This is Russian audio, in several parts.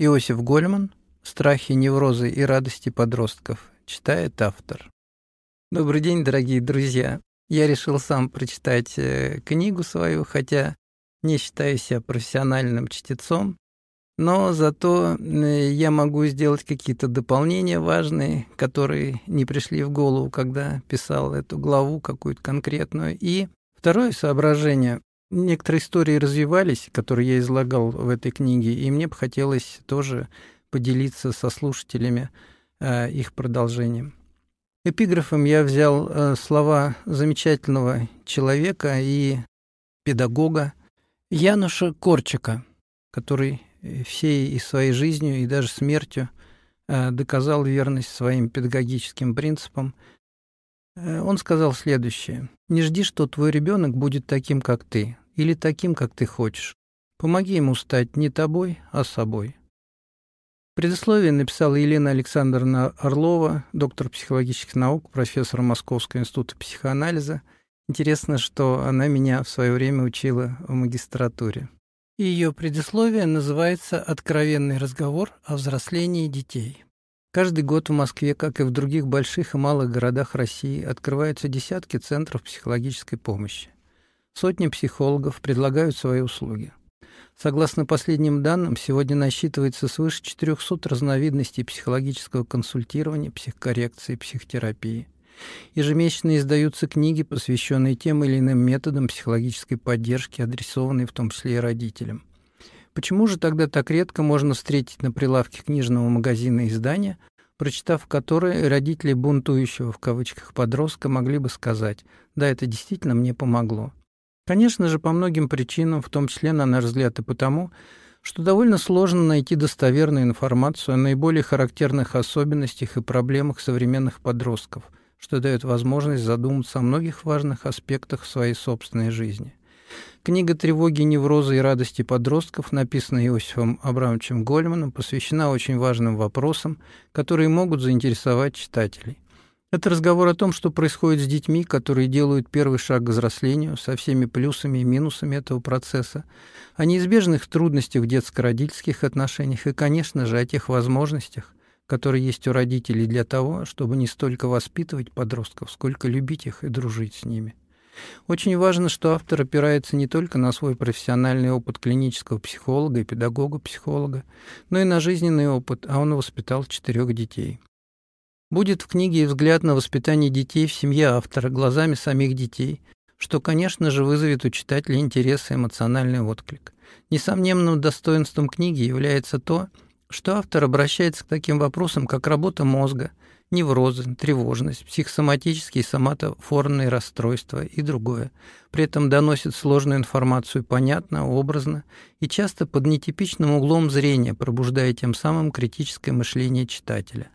Иосиф Гольман «Страхи, неврозы и радости подростков» читает автор. Добрый день, дорогие друзья. Я решил сам прочитать э, книгу свою, хотя не считаю себя профессиональным чтецом, но зато э, я могу сделать какие-то дополнения важные, которые не пришли в голову, когда писал эту главу какую-то конкретную. И второе соображение. Некоторые истории развивались, которые я излагал в этой книге, и мне бы хотелось тоже поделиться со слушателями э, их продолжением. Эпиграфом я взял э, слова замечательного человека и педагога Януша Корчика, который всей и своей жизнью, и даже смертью э, доказал верность своим педагогическим принципам. Э, он сказал следующее. «Не жди, что твой ребенок будет таким, как ты, или таким, как ты хочешь. Помоги ему стать не тобой, а собой». Предисловие написала Елена Александровна Орлова, доктор психологических наук, профессор Московского института психоанализа. Интересно, что она меня в свое время учила в магистратуре. Ее предисловие называется «Откровенный разговор о взрослении детей». Каждый год в Москве, как и в других больших и малых городах России, открываются десятки центров психологической помощи. Сотни психологов предлагают свои услуги. Согласно последним данным, сегодня насчитывается свыше 400 разновидностей психологического консультирования, психокоррекции, психотерапии. Ежемесячно издаются книги, посвященные тем или иным методам психологической поддержки, адресованные в том числе и родителям. Почему же тогда так редко можно встретить на прилавке книжного магазина издания, прочитав которые родители бунтующего в кавычках подростка могли бы сказать «да, это действительно мне помогло». Конечно же, по многим причинам, в том числе, на наш взгляд, и потому, что довольно сложно найти достоверную информацию о наиболее характерных особенностях и проблемах современных подростков, что дает возможность задуматься о многих важных аспектах своей собственной жизни. Книга «Тревоги, неврозы и радости подростков», написанная Иосифом Абрамовичем Гольманом, посвящена очень важным вопросам, которые могут заинтересовать читателей. Это разговор о том, что происходит с детьми, которые делают первый шаг к взрослению со всеми плюсами и минусами этого процесса, о неизбежных трудностях в детско-родительских отношениях и, конечно же, о тех возможностях, которые есть у родителей для того, чтобы не столько воспитывать подростков, сколько любить их и дружить с ними. Очень важно, что автор опирается не только на свой профессиональный опыт клинического психолога и педагога-психолога, но и на жизненный опыт, а он воспитал четырех детей. Будет в книге взгляд на воспитание детей в семье автора глазами самих детей, что, конечно же, вызовет у читателя интерес и эмоциональный отклик. Несомненным достоинством книги является то, что автор обращается к таким вопросам, как работа мозга, неврозы, тревожность, психосоматические и соматоформные расстройства и другое. При этом доносит сложную информацию понятно, образно и часто под нетипичным углом зрения, пробуждая тем самым критическое мышление читателя.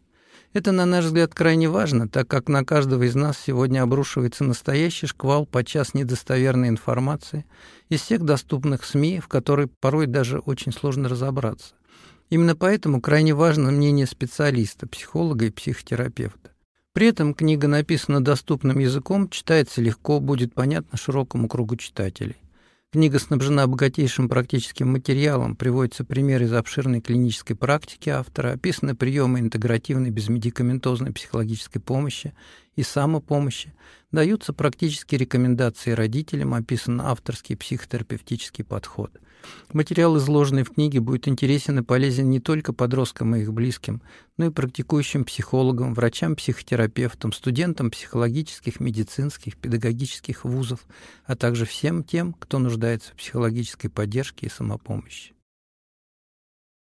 Это, на наш взгляд, крайне важно, так как на каждого из нас сегодня обрушивается настоящий шквал подчас недостоверной информации из всех доступных СМИ, в которой порой даже очень сложно разобраться. Именно поэтому крайне важно мнение специалиста, психолога и психотерапевта. При этом книга написана доступным языком, читается легко, будет понятно широкому кругу читателей. Книга снабжена богатейшим практическим материалом, приводятся примеры из обширной клинической практики автора, описаны приемы интегративной безмедикаментозной психологической помощи и самопомощи, даются практические рекомендации родителям, описан авторский психотерапевтический подход. Материал, изложенный в книге, будет интересен и полезен не только подросткам и их близким, но и практикующим психологам, врачам, психотерапевтам, студентам психологических, медицинских, педагогических вузов, а также всем тем, кто нуждается в психологической поддержке и самопомощи.